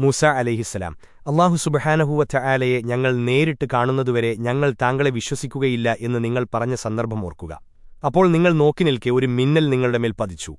മൂസ അലഹിസ്സലാം അള്ളാഹു സുബഹാനഹുവറ്റ ആലയെ ഞങ്ങൾ നേരിട്ട് കാണുന്നതുവരെ ഞങ്ങൾ താങ്കളെ വിശ്വസിക്കുകയില്ല എന്ന് നിങ്ങൾ പറഞ്ഞ സന്ദർഭം ഓർക്കുക. അപ്പോൾ നിങ്ങൾ നോക്കി നിൽക്കെ ഒരു മിന്നൽ നിങ്ങളുടെ മേൽ പതിച്ചു.